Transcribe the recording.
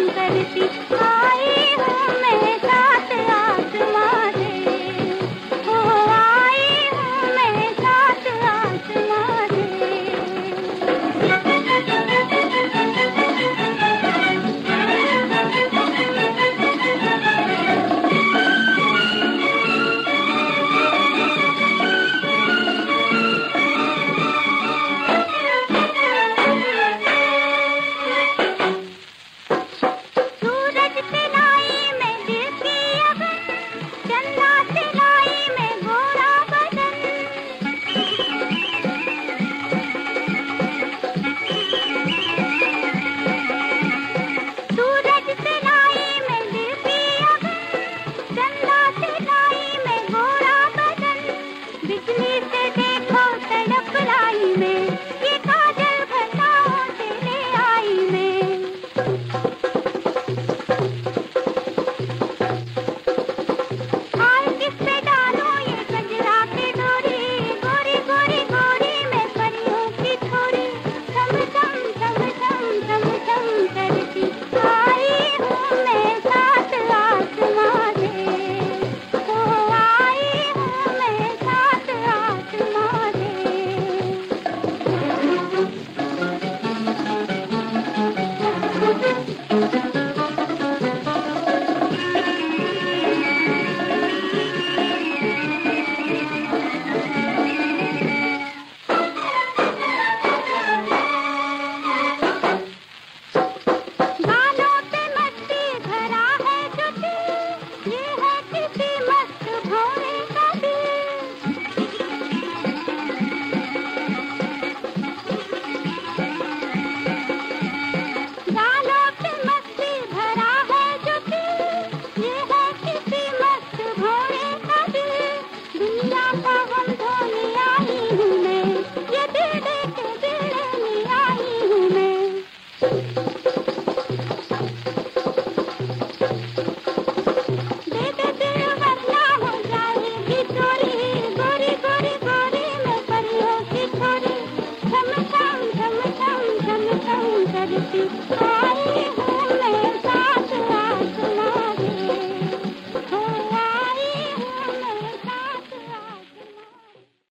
सुंदर दिखाए